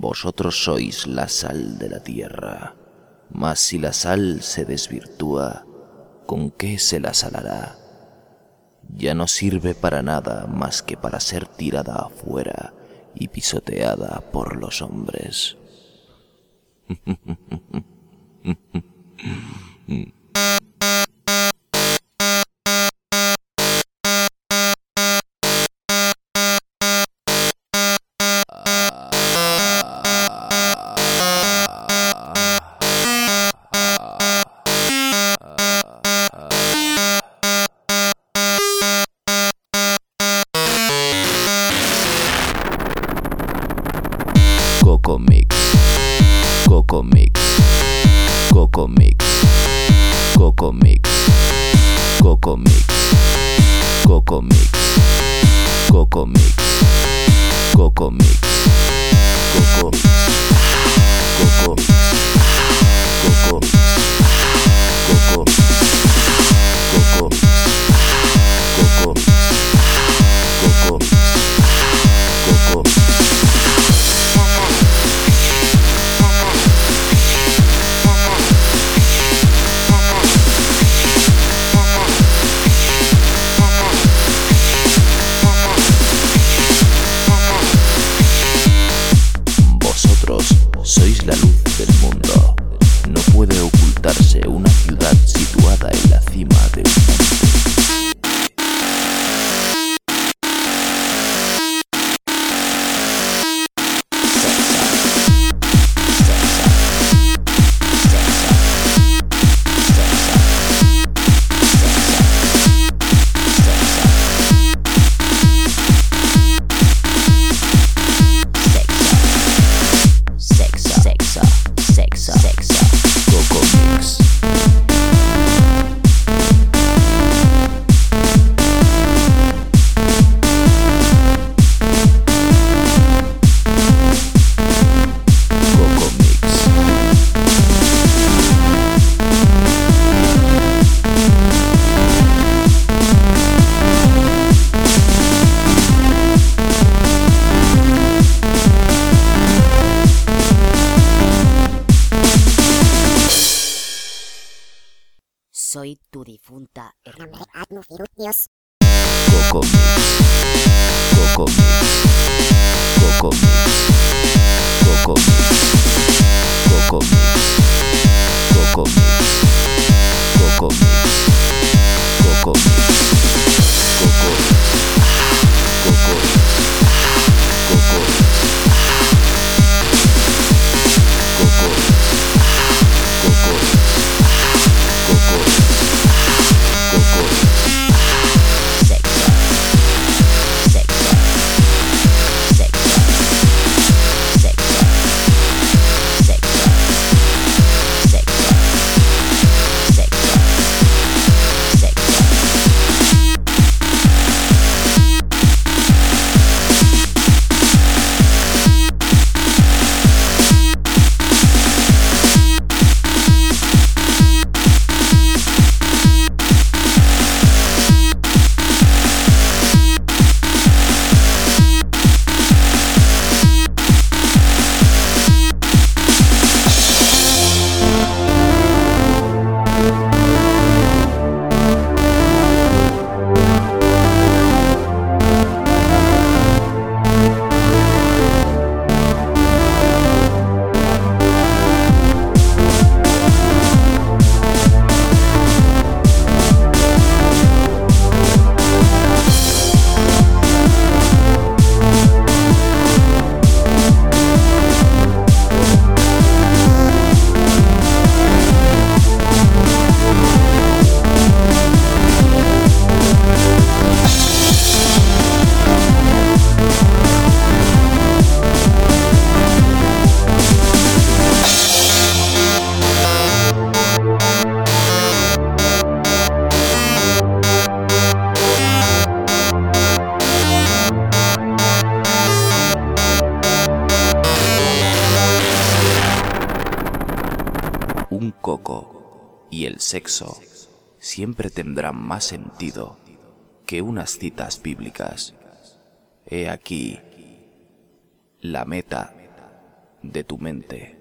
Vosotros sois la sal de la tierra, mas si la sal se desvirtúa, ¿con qué se la salará? Ya no sirve para nada más que para ser tirada afuera y pisoteada por los hombres. Coco Mix. Coco Mix. Coco Mix. Coco Mix. Coco Mix. Coco Mix. Coco Mix. Coco Mix. Coco. Coco. Coco. Coco sex. Soy tu difunta hermana. Coco Mix. Coco Mix. Coco Mix. Coco Mix. Coco Mix. Coco Mix. Coco Mix. Coco Mix. Coco Un coco y el sexo siempre tendrán más sentido que unas citas bíblicas. He aquí la meta de tu mente.